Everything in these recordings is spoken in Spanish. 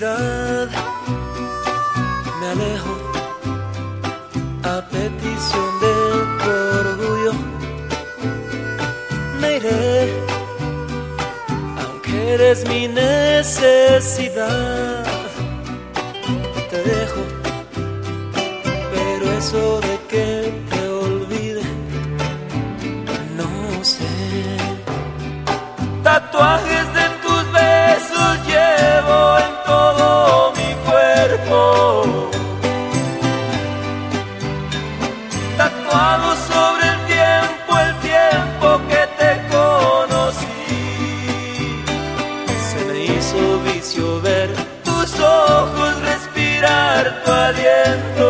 Me alejo a petición de tu orgullo. Me iré, aunque eres mi necesidad. Te dejo, pero eso hizo vicio ver tus ojos, respirar tu aliento.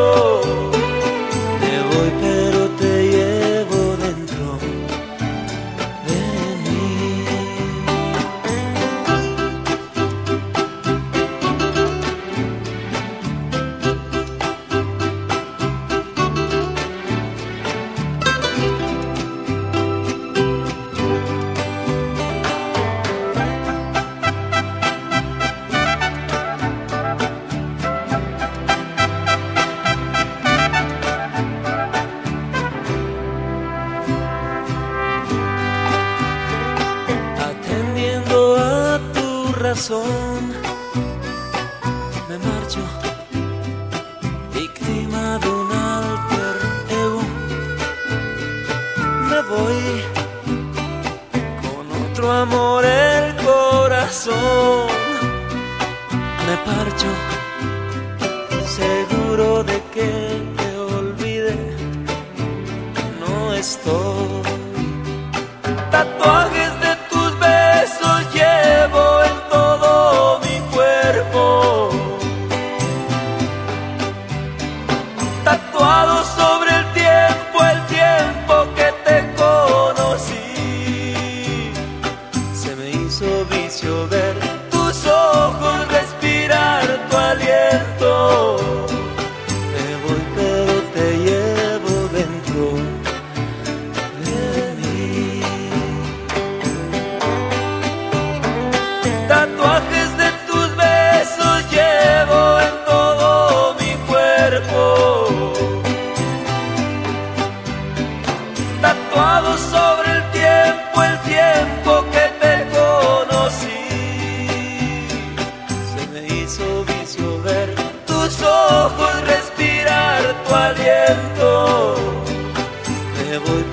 Me marcho, víctima de un alter ego. Me voy con otro amor el corazón. Me parcho, seguro de que te olvide. No estoy hizo ver tus ojos, respirar tu aliento. Me voy pero te llevo dentro de mí. Tatuajes de tus besos llevo en todo mi cuerpo. Tatuados sobre el tiempo, el tiempo que me hizo vicio ver tus ojos, respirar tu aliento. Me voy